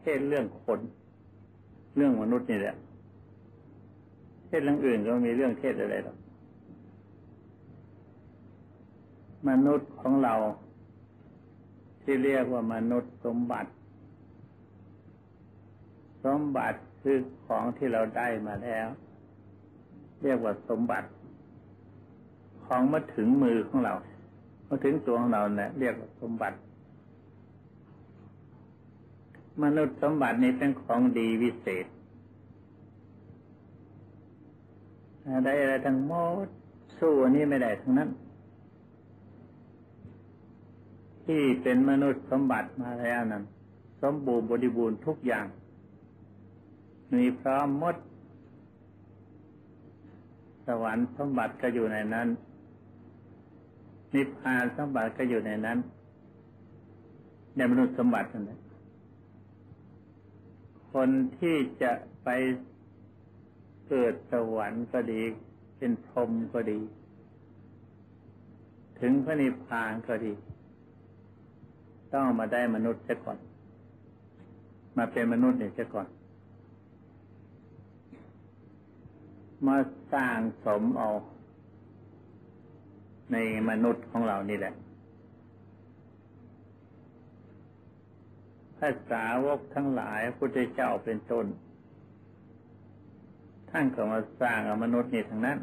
เทศเรื่องคน เรื่องมนุษย์นี่แหละ เทศเรื่องอื่นก็มีเรื่องเทศอะไรหรอกมนุษย์ของเรา ที่เรียกว่ามนุษย์สมบัติ สมบัติคือของที่เราได้มาแล้ว เรียกว่าสมบัติ ของมาถึงมือของเรามาถึงตัวของเราเนี่ยเรียกว่าสมบัติ มนุษย์สมบัตินี้เป็นของดีวิเศษ ได้อะไรทั้งหมดสู้อันนี้ไม่ได้ทั้งนั้น ที่เป็นมนุษย์สมบัติมาแล้วนั้นสมบูรณ์บริบูรณ์ทุกอย่าง มีพร้อมหมด สวรรค์สมบัติก็อยู่ในนั้น นิพพานสมบัติก็อยู่ในนั้นในมนุษย์สมบัตินั่นแหละ คนที่จะไปเกิดสวรรค์ก็ดี เป็นพรหมก็ดี ถึงพระนิพพานก็ดี ต้องมาได้มนุษย์เสียก่อน มาเป็นมนุษย์เนี่ยเสียก่อน มาสร้างสมเอาในมนุษย์ของเรานี่แหละาษาวกทั้งหลายพุทธเจ้าเป็นต้น ท่านก็มาสร้างมนุษย์นี่ทั้งนั้น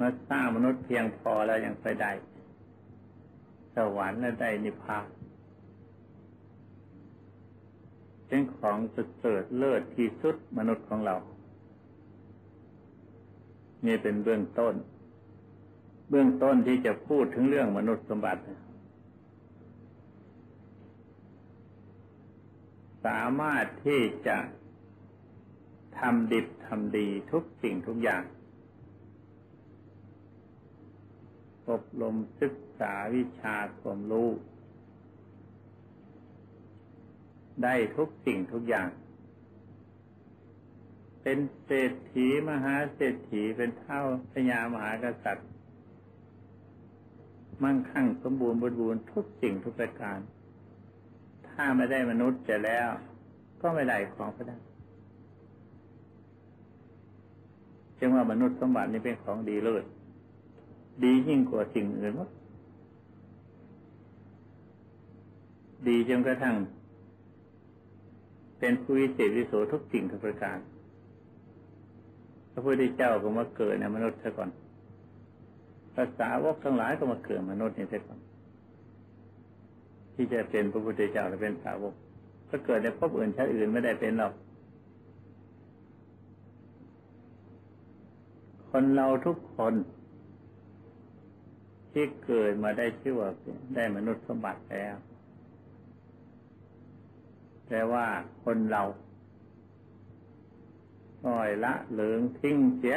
มาสร้างมนุษย์เพียงพอแล้วยังไปได้สวรรค์และได้นิพพานเป็นของสุดเสริฐเลิศที่สุดมนุษย์ของเรานี่เป็นเบื้องต้น เบื้องต้นที่จะพูดถึงเรื่องมนุษย์สมบัติ สามารถที่จะทำดิบทำดีทุกสิ่งทุกอย่าง อบรมศึกษาวิชาความรู้ ได้ทุกสิ่งทุกอย่าง เป็นเศรษฐีมหาเศรษฐีเป็นเท่าพญามหากษัตริย์ มั่งคั่งสมบูรณ์บริบูรณ์ทุกสิ่งทุกประการ ถ้าไม่ได้มนุษย์จะแล้ว ก็ไม่ได้ของพระได้จึงว่ามนุษย์สมบัตินี้เป็นของดีเลิศดียิ่งกว่าสิ่งอื่นวะดีจนกระทั่ง เป็นผู้วิเศษวิโสทุกสิ่งทุกประการพระพุทธเจ้าก็มาเกิดในมนุษย์ซะก่อนภาษาวกทั้งหลายก็มาเกิดมนุษย์นี่ซะก่อน ที่จะเป็นพระพุทธเจ้าหรือเป็นสาวกถ้าเกิดในภพอื่นชาติอื่นไม่ได้เป็นหรอก คนเราทุกคนที่เกิดมาได้ชื่อว่าได้มนุษย์สมบัติแล้ว แต่ว่าคนเราปล่อยละเหลืองทิ้งเสีย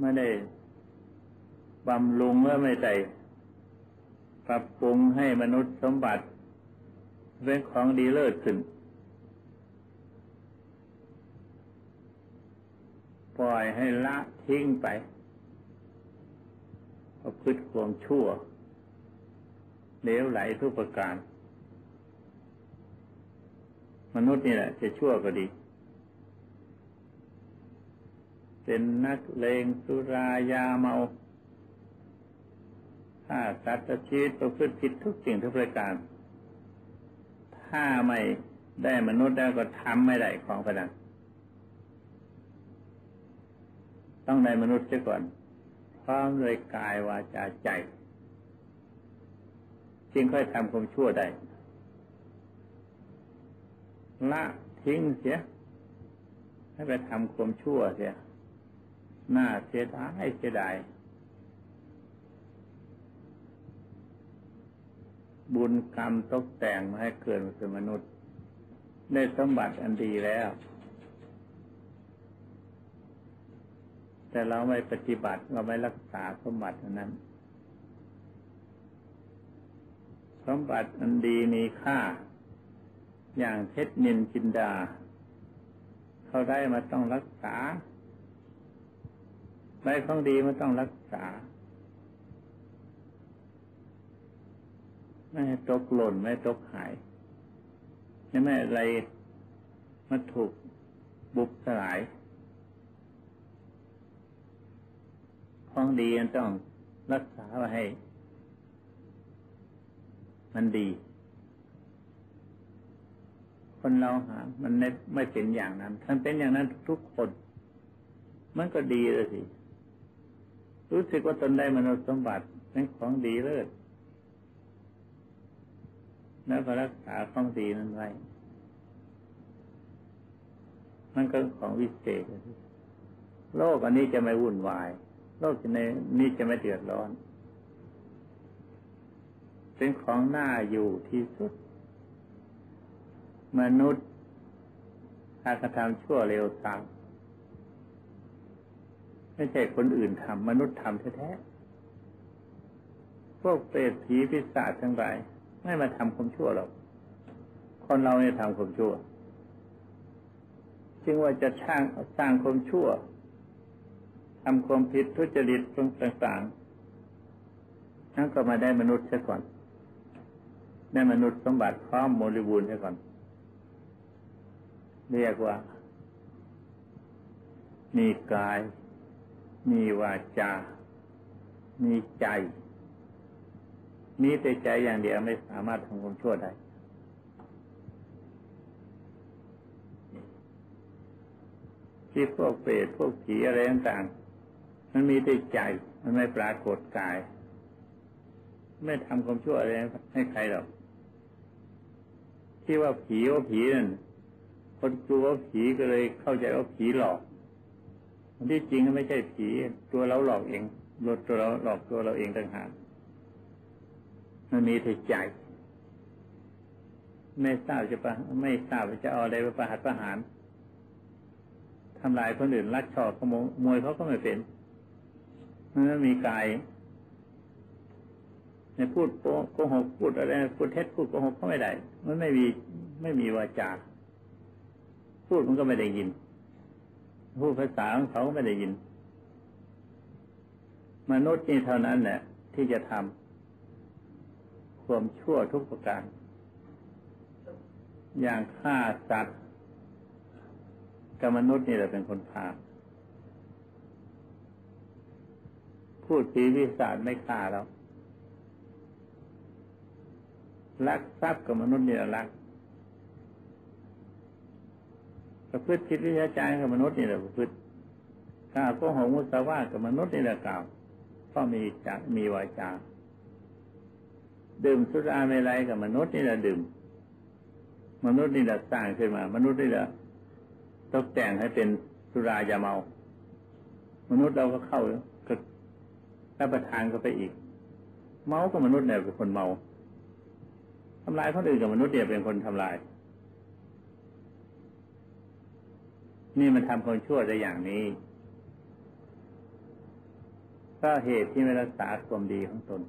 ไม่ได้บำรุงและไม่ได้ ปรับปรุงให้มนุษย์สมบัติ เป็นของดีเลิศขึ้น ปล่อยให้ละทิ้งไปประพฤติความชั่วเลวไหลทุกประการ มนุษย์นี่แหละ จะชั่วก็ดี เป็นนักเลงสุรายาเมา ฆ่าสัตว์ชีวิตประพฤติผิดทุกสิ่งทุกประการ ถ้าไม่ได้มนุษย์แล้วก็ทำไม่ได้ของพนันต้องได้มนุษย์เสียก่อน พร้อมเลยกายวาจาใจ จึงค่อยทำความชั่วได้ ละทิ้งเสีย ให้ไปทำความชั่วเสีย หน้าเสียดายเสียดาย บุญกรรมตกแต่งมาให้เกิดมาเป็นมนุษย์ ได้สมบัติอันดีแล้ว แต่เราไม่ปฏิบัติเราไม่รักษาสมบัตินั้น สมบัติอันดีมีค่า อย่างเพชรนินจินดา เขาได้มาต้องรักษาได้ของดีมันต้องรักษา ไม่ให้ตกหล่นไม่ตกหายไม่อะไรมันถูกบุบสลายของดีมันต้องรักษาไว้ให้ มันดี คนเราหา มันไม่ไม่เป็นอย่างนั้นท่านเป็นอย่างนั้นทุกคน มันก็ดีเลยสิ รู้สึกว่าตนได้มนุษย์สมบัติเป็นของดีเลิศ แล้วก็รักษาของดีนั้นไว้ มันก็ของวิเศษ โลกอันนี้จะไม่วุ่นวาย โลกในนี้จะไม่เดือดร้อน เป็นของน่าอยู่ที่สุด มนุษย์ถ้ากระทำชั่วเร็วตามไม่ใช่คนอื่นทำมนุษย์ทำแท้ๆ พวกเปรตผีพิศาจทั้งหลาย ไม่มาทำความชั่วหรอก คนเราเนี่ยทำความชั่ว จึงว่าจะช่างสร้างความชั่วทำความผิดทุจริตตรงต่างๆนั่นก็มาได้มนุษย์ซะก่อน ได้มนุษย์สมบัติพร้อมบริบูรณ์ซะก่อน เรียกว่า มีกาย มีวาจา มีใจ มีแต่ใจอย่างเดียวไม่สามารถทำความชั่วได้ที่พวกเปรตพวกผีอะไรต่างๆมันมีแต่ใจ มันไม่ปรากฏกาย ไม่ทำความชั่วอะไรให้ใครหรอกที่ว่าผีว่าผีนั่นคนกลัวผีก็เลยเข้าใจว่าผีหลอกที่จริงไม่ใช่ผี ตัวเราหลอกเองตัวเราหลอกตัวเราเองต่างหาก มันมีแต่ใจ ไม่ทราบจะปะไม่ทราบจะเอาอะไรไปประหัตประหารทำลายคนอื่นลักชอบขโมยเขาก็ไม่เป็นมันมีกายในพูดโกหกพูดอะไรพูดเท็จพูดโกหกเขาไม่ได้ มันไม่มีไม่มีวาจาพูดมันก็ไม่ได้ยิน พูดภาษาของเขาไม่ได้ยิน มนุษย์นี่เท่านั้นแหละที่จะทำ ความชั่วทุกประการ อย่างฆ่าสัตว์กับมนุษย์นี่แหละเป็นคนพาพูดผีวิสาจไม่ฆ่าแล้วลักทรัพย์กับมนุษย์นี่แหละลักประพฤติผิดวิชาจารกับมนุษย์นี่แหละประพฤติกล่าวโกหกมุสาวากับมนุษย์นี่แหละกล่าว ก็มีจักมีวาจา ดื่มสุราเมลัยกับมนุษย์นี่แหละดื่ม มนุษย์นี่แหละสร้างขึ้นมา มนุษย์นี่แหละตกแต่งให้เป็นสุรายาเมา มนุษย์เราก็เข้าก็รับประทานก็ไปอีก เมากับมนุษย์เนี่ยเป็นคนเมาทำลายคนอื่นกับมนุษย์เนี่ยเป็นคนทำลาย นี่มันทำคนชั่วได้อย่างนี้ ก็เหตุที่ไม่รักษาความดีของตน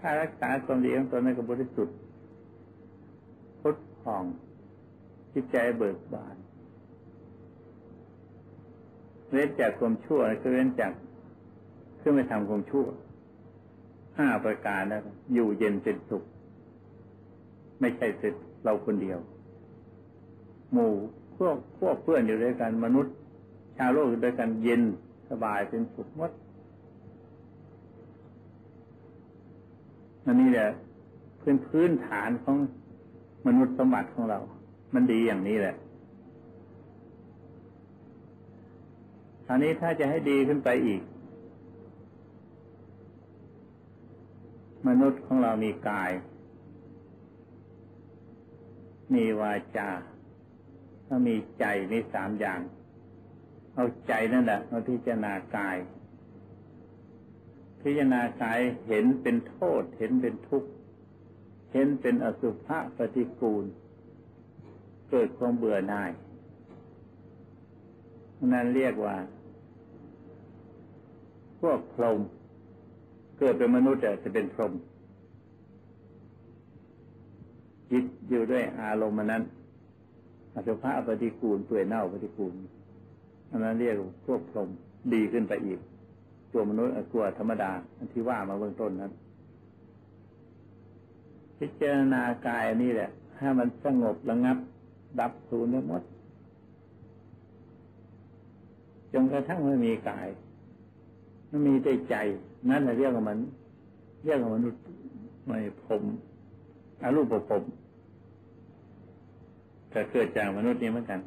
ถ้ารักษาความดีของตนในกบริสุทธิ์พุทธองจิตใจเบิกบานเว้นจากความชั่วก็เว้นจากคือไม่ทำความชั่วห้าประการนะอยู่เย็นเป็นสุข ไม่ใช่สิเราคนเดียว หมู่พวกพวกเพื่อนอยู่ด้วยกันมนุษย์ ชาวโลกอยู่ด้วยกันเย็นสบายเป็นสุขมดอั นนี้แหละพื้นพื้นฐานของมนุษย์สมบัติของเรา มันดีอย่างนี้แหละอันนี้ถ้าจะให้ดีขึ้นไปอีก มนุษย์ของเรามีกาย มีวาจาแล้วมีใจมีสามอย่าง เอาใจนั่นแหละมาพิจารณากาย พิจารณากายเห็นเป็นโทษ เห็นเป็นทุกข์เห็นเป็นอสุภะปฏิกูล เกิดความเบื่อหน่ายนั่นเรียกว่า พวกพรหมเกิดเป็นมนุษย์แต่จะเป็นพรหมจิตอยู่ด้วยอารมณ์นั้นอสุภะปฏิกูลเปื่อยเน่าปฏิกูลอันนั้นเรียกพวกพรหมดีขึ้นไปอีก ตัวมนุษย์กลัวธรรมดาที่ว่ามาเบื้องต้นนั้น พิจารณากายนี่แหละให้มันสงบระงับ ดับสูญทั้งหมดจนกระทั่งไม่มีกายมันมีแต่ใจ นั่นแหละเรียกว่ามัน เรียกว่ามันษย์ไม่ผมอารูปผมแต่เกิดจากมนุษย์นี้เหมือนกัน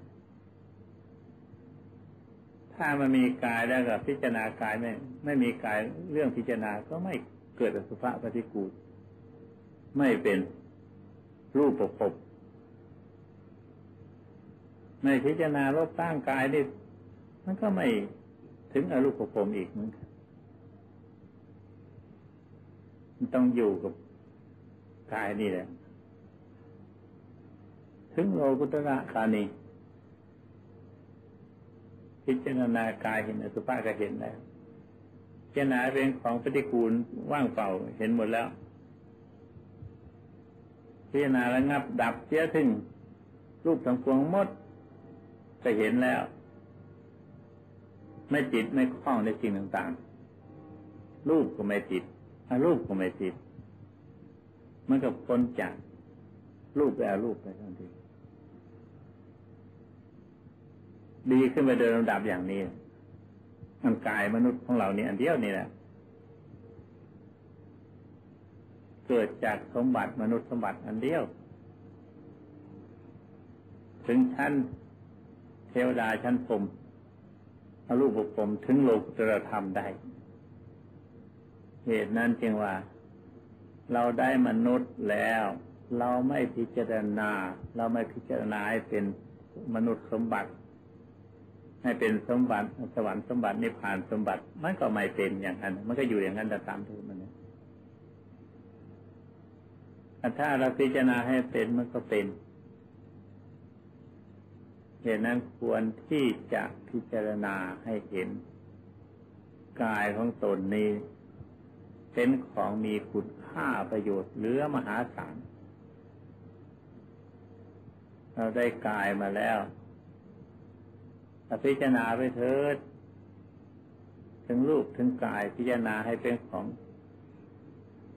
ถ้ามันมีกายแล้วก็พิจารณากายไม่ไม่มีกายเรื่องพิจารณาก็ไม่เกิดอสุภะปฏิกูลไม่เป็นรูปประพบไม่พิจารณาลบตั้งกายนี่มันก็ไม่ถึงอรูปประพบอีกเหมือนกันมันต้องอยู่กับกายนี่แหละถึงโลกุตระกานี พิจารณากายเห็นอสุภะก็เห็นแล้วเจนาเป็นของปฏิกูลว่างเปล่าเห็นหมดแล้วพิจารณาระงับดับเสียถึงรูปทั้งปวงหมดจะเห็นแล้ว ไม่จิตไม่คล้องในสิ่งต่างๆ รูปก็ไม่ติดอารูปก็ไม่ติดมันก็พ้นจากรูปไปอารูปไปทันที ดีขึ้นไปโดยลำดับอย่างนี้มันกายมนุษย์ของเรานี่อันเดียวนี่แหละเกิดจากสมบัติมนุษย์สมบัติอันเดียว ถึงชั้นเทวดาชั้นพรมอรูปภพถึงโลกุตรธรรมได้ เหตุนั้นจึงว่า เราได้มนุษย์แล้ว เราไม่พิจารณา เราไม่พิจารณาให้เป็นมนุษย์สมบัติ ให้เป็นสมบัติสวรรค์สมบัตินิพพานสมบัติ มันก็ไม่เป็นอย่างนั้น มันก็อยู่อย่างนั้นแต่ตามทุกมันนะถ้าเราพิจารณาให้เป็นมันก็เป็นเหตุนั้นควรที่จะพิจารณาให้เห็น กายของตนนี้ เป็นของมีคุณค่าประโยชน์เหลือมหาศาลเราได้กายมาแล้ว พิจารณาไปเถิด ถึงรูปถึงกายพิจารณาให้เป็นของ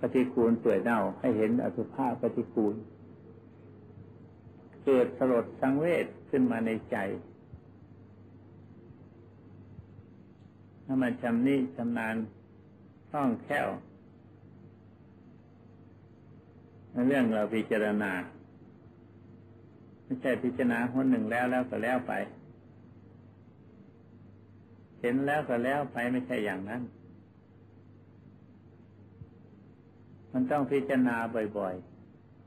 ปฏิกูลเปื่อยเน่าให้เห็นอสุภะปฏิกูล เกิดสลดสังเวชขึ้นมาในใจ ถ้ามันชำนิชำนาญคล่องแคล่วเรื่องเราพิจารณา ไม่ใช่พิจารณาคนหนึ่งแล้วแล้วก็แล้วไป ห็นแล้วก็แล้วไปไม่ใช่อย่างนั้น มันต้องพิจารณาบ่อย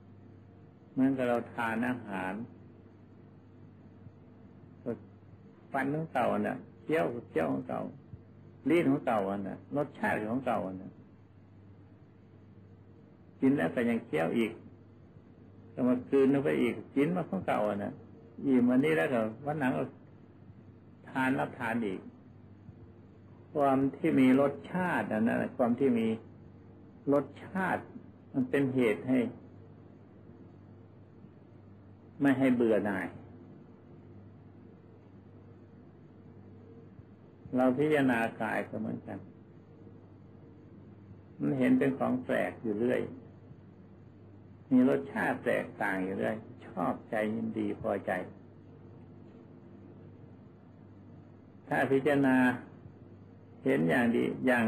ๆ เหมือนกับเราทานอาหารฟันของเก่าน่ะเคี้ยวเคี้ยวของเก่าลิ้นของเก่าน่ะรสชาติของเก่าน่ะกินแล้วก็ยังเคี้ยวอีกก็มาคืนลงไปอีกกินมาของเก่าน่ะอิ่มวันนี้แล้วก็วันหลังทานรับทานอีก ความที่มีรสชาตินะนความที่มีรสชาติ มันเป็นเหตุให้ ไม่ให้เบื่อหน่าย เราพิจารณากายก็เหมือนกัน มันเห็นเป็นของแปลกอยู่เรื่อย มีรสชาติแตกต่างอยู่เรื่อย ชอบใจยินดีพอใจ ถ้าพิจารณา เห็นอย่างดีอย่าง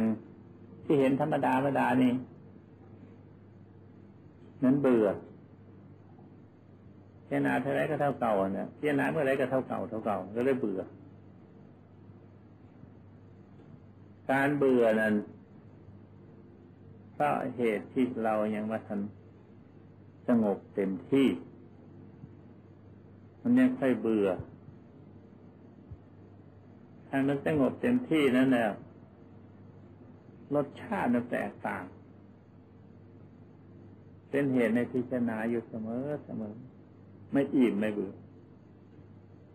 ที่เห็นธรรมดาธรรมดานี่นั้นเบื่อพิจารณาเท่าไรก็เท่าเก่าเนี่ยพิจารณาเมื่อไรก็เท่าเก่าเท่าเก่าก็เลยเบื่อ การเบื่อนั้นเพราะเหตุที่เรายังมาทันสงบเต็มที่ มันยังค่อยเบื่อ ถ้ามันสงบเต็มที่นั่นแหละรสชาติมันแตกต่าง เป็นเหตุในพิจารณาอยู่เสมอเสมอ ไม่อิ่มไม่เบื่อ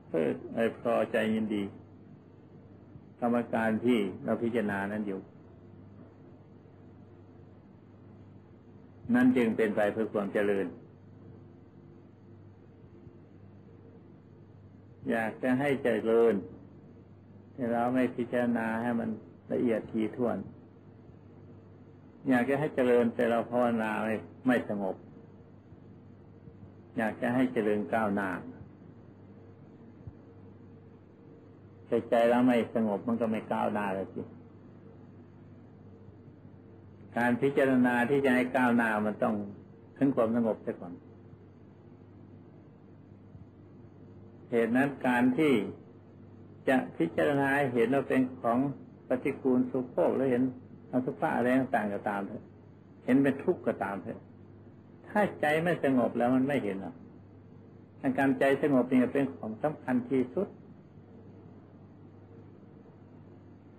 เพื่อไอ้พอใจยินดี กรรมการที่เราพิจารณานั้นอยู่ นั่นจึงเป็นไปเพื่อความเจริญ อยากจะให้เจริญ เราไม่พิจารณาให้มันละเอียดทีท่วน อยากจะให้เจริญแต่เราภาวนาไม่ไม่สงบ อยากจะให้เจริญก้าวหน้าใจใจแล้วไม่สงบมันก็ไม่ก้าวหน้าเลยสิการพิจารณาที่จะให้ก้าวหน้ามันต้องถึงความสงบเสียก่อนเหตุนั้นการที่ จะพิจารณาเห็นเราเป็นของปฏิกูลสุโภคแล้วเห็นอสุภะอะไรต่างๆก็ตามเถอะ เห็นเป็นทุกข์ก็ตามเถอะ ถ้าใจไม่สงบแล้วมันไม่เห็นหรอกการใจสงบนี่เป็นของสำคัญที่สุด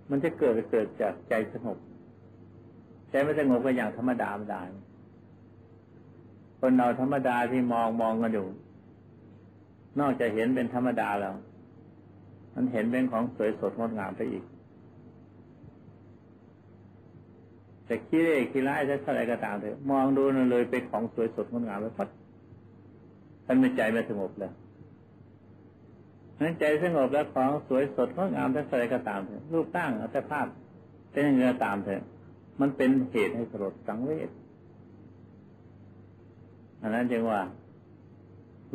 มันจะเกิดเกิดจากใจสงบ ใจไม่สงบก็อย่างธรรมดาไม่ได้คนเราธรรมดาที่มองมองกันอยู่ นอกจากเห็นเป็นธรรมดาแล้ว มันเห็นเป็นของสวยสดงดงามไปอีกแต่ขี้เล่ขี้ร้ายจะเท่าไรก็ตามเถอะมองดูนั่นเลยเป็นของสวยสดงดงามไปพัดท่านไม่ใจไม่สงบเลยนั้นใจสงบแล้วของสวยสดงดงามเท่าไรก็ตามเถอะรูปตั้งอัตภาพเป็นยังไงตามเถอะมันเป็นเหตุให้สลดสังเวชอันนั้นจึงว่า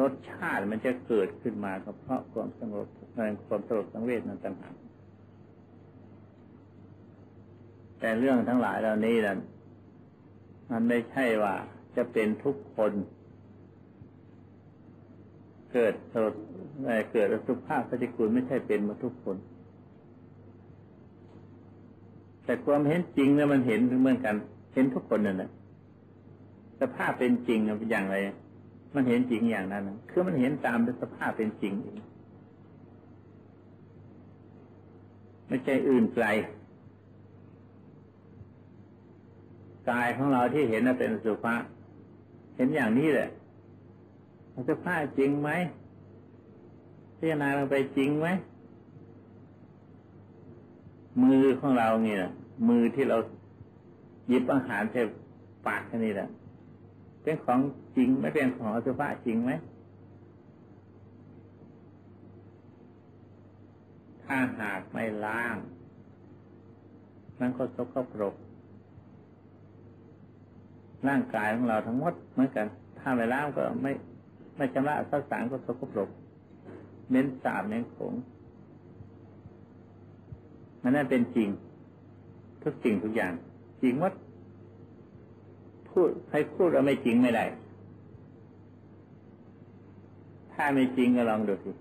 รสชาติมันจะเกิดขึ้นมาก็เพราะความสงบ ความสลดสังเวชนั้นต่างหากแต่เรื่องทั้งหลายเหล่านี้นั้นมันไม่ใช่ว่าจะเป็นทุกคน เกิดสดเกิดอสุภาพปฏิกูลไม่ใช่เป็นมาทุกคน แต่ความเห็นจริงเนี่ยมันเห็นเหมือนกัน เห็นทุกคนนั่นแหละสภาพเป็นจริงเป็นอย่างไร มันเห็นจริงอย่างนั้น คือมันเห็นตามสภาพเป็นจริง ไม่ใช่อื่นไกลกายของเราที่เห็นน่ะเป็นสุภาพเห็นอย่างนี้แหละสุภาพจริงไหมพิจารณาลงไปจริงไหมมือของเราเนี่ยมือที่เราหยิบอาหารใส่ปากนี้แหละเป็นของจริงไม่เป็นของอสุภะจริงไหม ถ้าหากไม่ล้าง มันก็สกปรก ร่างกายของเราทั้งหมดเหมือนกัน ถ้าไม่ล้างก็ไม่ไม่ชำระสักสารก็สกปรกเน้นสาบเน้นขงมันนั่นเป็นจริง ทุกสิ่งทุกอย่าง จริงวัดพูดใครพูดเราไม่จริงไม่ได้ ถ้าไม่จริงก็ลองดูสิ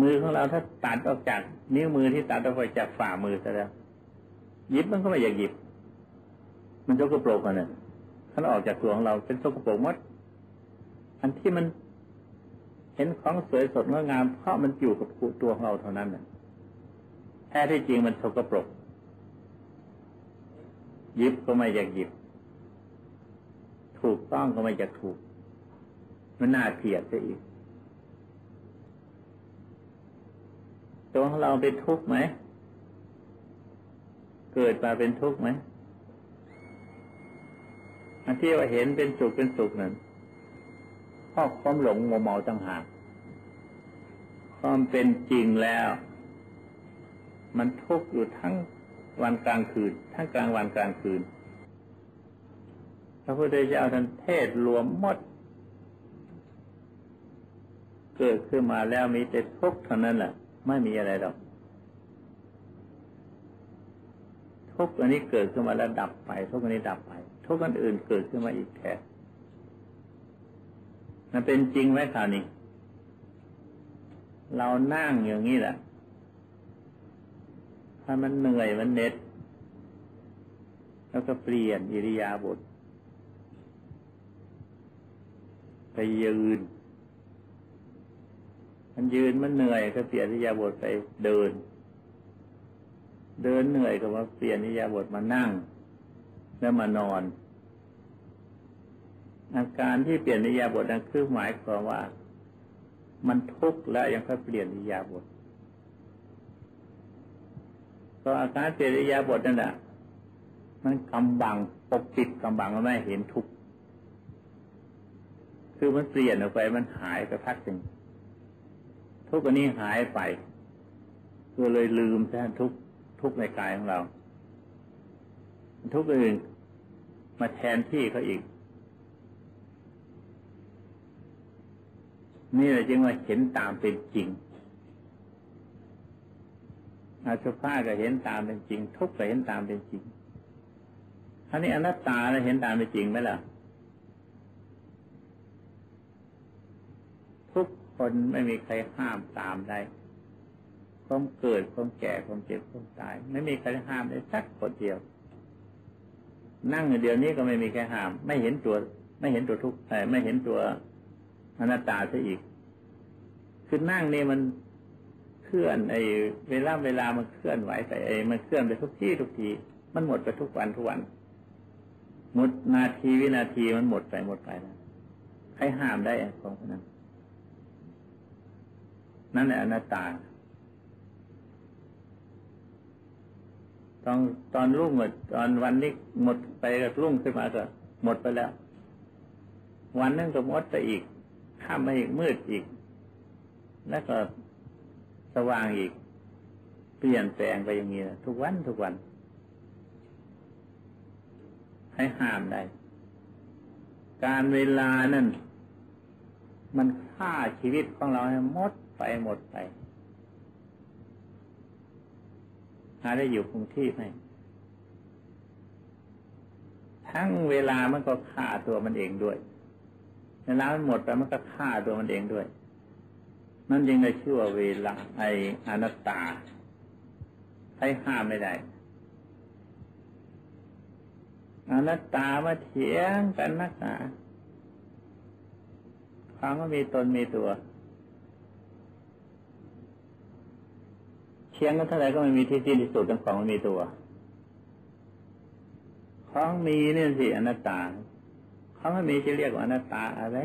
มือของเราถ้าตัดออกจาก นิ้วมือที่ตัดออกไปจากฝ่ามือซะแล้วหยิบมันก็ไม่อยากหยิบ มันจะกระโปรงกันเนี่ยท่านออกจากตัวของเราเป็นสกปรกมด อันที่มันเห็นของสวยสดงดงามเพราะมันอยู่กับตัวของเราเท่านั้นแท้ที่จริงมันสกปรกยิบก็ไม่อยากหยิบ ถูกต้องก็ไม่อยากถูก มันน่าเกลียดซะอีก ตัวของเราเป็นทุกข์ไหม เกิดมาเป็นทุกข์ไหมอันที่ว่าเห็นเป็นสุขเป็นสุขนั้นเพราะความหลงมัวเมาต่างหากความเป็นจริงแล้ว มันทุกข์อยู่ทั้งวันกลางคืน ทั้งกลางวันกลางคืนพระพุทธเจ้าท่านเทศรวมหมด เกิดขึ้นมาแล้วมีแต่ทุกข์เท่านั้นแหละ ไม่มีอะไรหรอก ทุกอันนี้เกิดขึ้นมาแล้วดับไป ทุกอันนี้ดับไป ทุกอันอื่นเกิดขึ้นมาอีกแทนมันเป็นจริงไหมข่าวนี้ เรานั่งอย่างนี้แหละ ถ้ามันเหนื่อยมันเน็ด แล้วก็เปลี่ยนอิริยาบถไปยืน มันยืนมันเหนื่อยก็เปลี่ยนอิยาบถไปเดิน เดินเหนื่อยก็มาเปลี่ยนอิยาบถมานั่ง แล้วมานอน อาการที่เปลี่ยนนิยาบทนั้นคือหมายความว่า มันทุกข์แล้วยังค่อยเปลี่ยนนิยาบทก็อาการเปลี่ยนนิยาบทนั่นแหละมันกำบังปกปิดกำบังมันไม่เห็นทุกข์คือมันเปลี่ยนออกไปมันหายไปพักหนึ่ง ทุกอันนี้หายไปก็เลยลืมแท้ทุกทุกในกายของเรา ทุกอื่นมาแทนที่เขาอีก นี่แหละจึงว่าเห็นตามเป็นจริงอาสุภาก็เห็นตามเป็นจริง ทุกก็เห็นตามเป็นจริงอันนี้อนัตตาเราเห็นตามเป็นจริงไหมล่ะ ทุก คนไม่มีใครห้ามตามได้ความเกิดความแก่ความเจ็บความตาย ไม่มีใครห้ามได้สักคนเดียว นั่งเดียวนี้ก็ไม่มีใครห้าม ไม่เห็นตัว ไม่เห็นตัวทุกข์แต่ไม่เห็นตัวอนัตตาซะอีก คือนั่งนี่มันเคลื่อนไอ้เวลาเวลามันเคลื่อนไหวไปไอ้มันเคลื่อนไปทุกที่ทุกที มันหมดไปทุกวันทุกวัน หมดนาทีวินาทีมันหมดไปหมดไปแล้วใครห้ามได้ของพนั้น นั่นแหละอนัตตาตอนตอนรุ่งหมดตอนวันนี้หมดไปกับรุ่งขึ้นมาก็หมดไปแล้ว วันนึงก็มดไปอีก ข้ามไปอีกมืดอีก แล้วก็สว่างอีก เปลี่ยนแปลงไปอย่างนี้นะทุกวันทุกวัน ให้ห้ามได้ การเวลานั่นมันฆ่าชีวิตของเราให้หมด ไปหมดไปหาได้อยู่คงที่ไหมทั้งเวลามันก็ฆ่าตัวมันเองด้วยเวลามันหมดไปมันก็ฆ่าตัวมันเองด้วย นั่นยังได้ชื่อว่าเวลาไออนัตตาใช้ห้ามไม่ได้อนัตตามาเถียงกันนักหนาความว่ามีตนมีตัว เทียงกันเท่าไหร่ก็ไม่มีที่สิ้นที่สุดทั้งของไมันมีตัว ของมีเนี่ยสิอนัตตาของไม่มีจะเรียกว่าอนัตตาอะไร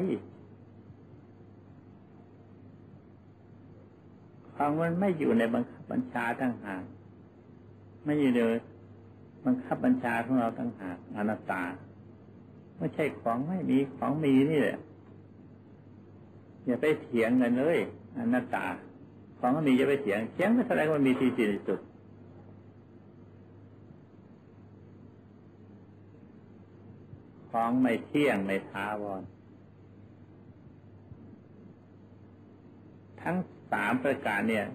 ของมันไม่อยู่ในบังคับบัญชาตั้งหากไม่อยู่ในบังคับบัญชาของเราตั้งหากอนัตตา ไม่ใช่ของไม่มีของมีนี่แหละอย่าไปเถียงกันเลยอนัตตา ของมีจะไปเถียงเถียงไม่เท่าไรก็มันมีที่สิ้นสุดของไม่เที่ยงไม่ท้าวร ทั้งสามประการเนี่ย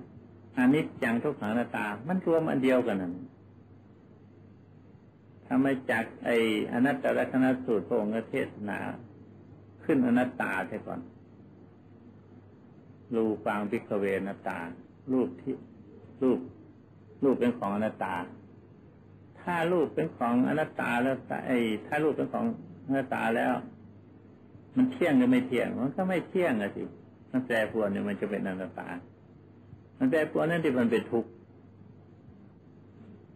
อนิจจังทุกขังนาตา มันรวมอันเดียวกันนั่นทำไมจากไออนัตตลักษณสูตรพระองค์เทศนา ขึ้นอนัตตาใช่ก่อน รูปังพิกเวนัตตา รูปที่รูปรูปเป็นของอนัตตา ถ้ารูปเป็นของอนัตตาแล้วไอถ้ารูปเป็นของอนัตตาแล้ว มันเที่ยงหรือไม่เที่ยง มันก็ไม่เที่ยงอะสิมันแปรปรวนเนี่ยมันจะเป็นอนัตตา มันแปรปรวนนั่นที่มันเป็นทุกข์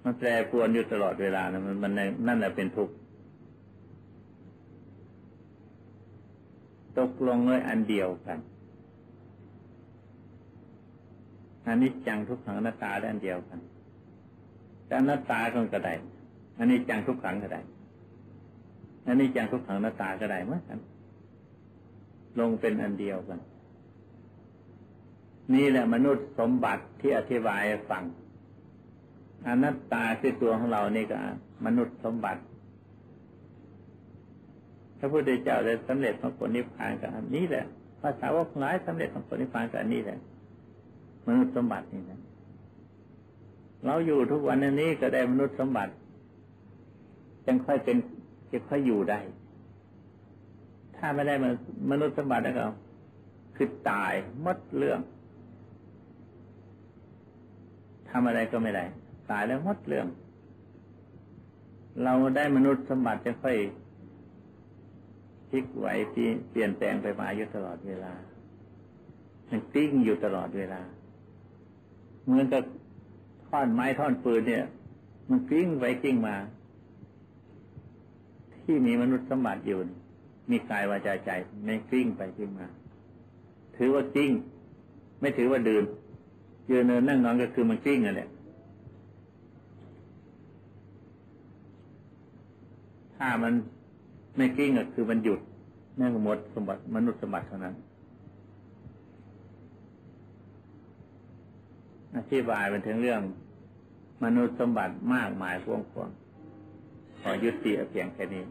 มันแปรปรวนอยู่ตลอดเวลานะมันมันนั่นแหละเป็นทุกข์ตกลงเลยอันเดียวกัน อันนี้จังทุกขังอนัตตาด้านเดียวกันแต่อนัตตาก็กระไดอันนี้จังทุกขังก็ได้อันนี้จังทุกขังอนัตตาก็ได้เหมือนกันลงเป็นอันเดียวกัน นี่แหละมนุษย์สมบัติที่อธิบายฟังอนัตตาคือตัวของเรานี่ก็ มนุษย์สมบัติพระพุทธเจ้าได้สำเร็จของผลนิพพานกับอันนี้แหละภาษาวกหลายสำเร็จของผลนิพพานกับอันนี้แหละ มนุษย์สมบัตินี่นะเราอยู่ทุกวันนี้ก็ได้มนุษย์สมบัติจึงค่อยเป็นจะค่อยอยู่ได้ ถ้าไม่ได้มนุษย์สมบัติแล้วก็คือตายมดเรื่องทำอะไรก็ไม่ได้ ตายแล้วมดเรื่อง เราได้มนุษย์สมบัติจะค่อยพลิกไหวที่เปลี่ยนแปลงไปมาอยู่ตลอดเวลามันติ้งอยู่ตลอดเวลา เหมือนกับท่อนไม้ท่อนปืนเนี่ย มันกิ้งไปกิ้งมา ที่มีมนุษย์สมบัติอยู่ มีกายวาจาใจไม่กิ้งไปกิ้งมา ถือว่ากิ้ง ไม่ถือว่าดื่มยืนเนินนั่งนอนก็คือมันกิ้งอะแหละถ้ามันไม่กิ้งก็คือมันหยุดนั่นก็หมดสมบัติมนุษย์สมบัติเท่านั้น อธิบายเป็นถึงเรื่อง มนุษย์สมบัติมากมายพวงพวงขอยุติเพียงแค่นี้